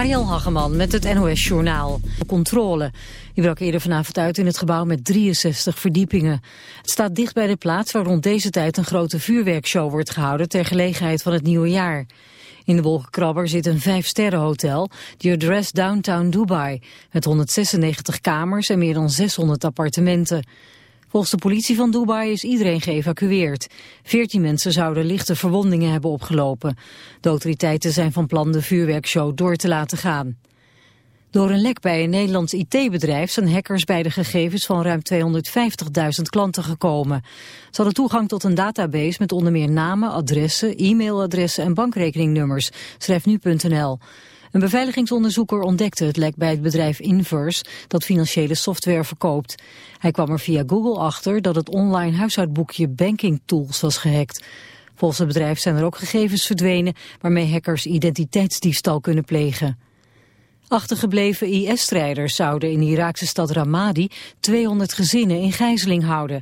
Mariel Hageman met het NOS Journaal. Controle. Die brak eerder vanavond uit in het gebouw met 63 verdiepingen. Het staat dicht bij de plaats waar rond deze tijd een grote vuurwerkshow wordt gehouden ter gelegenheid van het nieuwe jaar. In de wolkenkrabber zit een vijfsterrenhotel, The Address Downtown Dubai, met 196 kamers en meer dan 600 appartementen. Volgens de politie van Dubai is iedereen geëvacueerd. Veertien mensen zouden lichte verwondingen hebben opgelopen. De autoriteiten zijn van plan de vuurwerkshow door te laten gaan. Door een lek bij een Nederlands IT-bedrijf zijn hackers bij de gegevens van ruim 250.000 klanten gekomen. Ze hadden toegang tot een database met onder meer namen, adressen, e-mailadressen en bankrekeningnummers, schrijft nu.nl. Een beveiligingsonderzoeker ontdekte het lek bij het bedrijf Inverse dat financiële software verkoopt. Hij kwam er via Google achter dat het online huishoudboekje Banking Tools was gehackt. Volgens het bedrijf zijn er ook gegevens verdwenen waarmee hackers identiteitsdiefstal kunnen plegen. Achtergebleven IS-strijders zouden in de Iraakse stad Ramadi 200 gezinnen in gijzeling houden.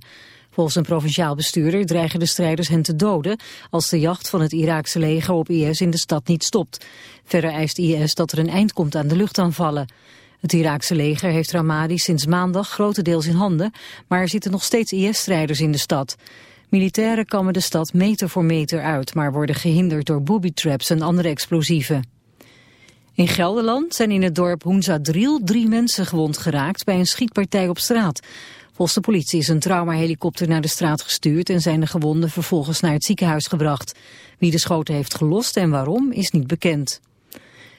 Volgens een provinciaal bestuurder dreigen de strijders hen te doden als de jacht van het Iraakse leger op IS in de stad niet stopt. Verder eist IS dat er een eind komt aan de luchtaanvallen. Het Iraakse leger heeft Ramadi sinds maandag grotendeels in handen, maar er zitten nog steeds IS-strijders in de stad. Militairen kammen de stad meter voor meter uit, maar worden gehinderd door booby-traps en andere explosieven. In Gelderland zijn in het dorp Hoenzadriel drie mensen gewond geraakt bij een schietpartij op straat. Volgens de politie is een traumahelikopter naar de straat gestuurd en zijn de gewonden vervolgens naar het ziekenhuis gebracht. Wie de schoten heeft gelost en waarom is niet bekend.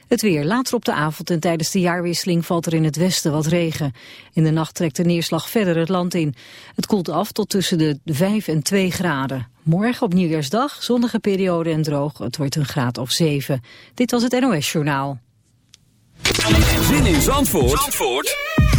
Het weer. Later op de avond en tijdens de jaarwisseling valt er in het westen wat regen. In de nacht trekt de neerslag verder het land in. Het koelt af tot tussen de 5 en 2 graden. Morgen op nieuwjaarsdag, zonnige periode en droog. Het wordt een graad of 7. Dit was het NOS Journaal. Zin in Zandvoort, Zandvoort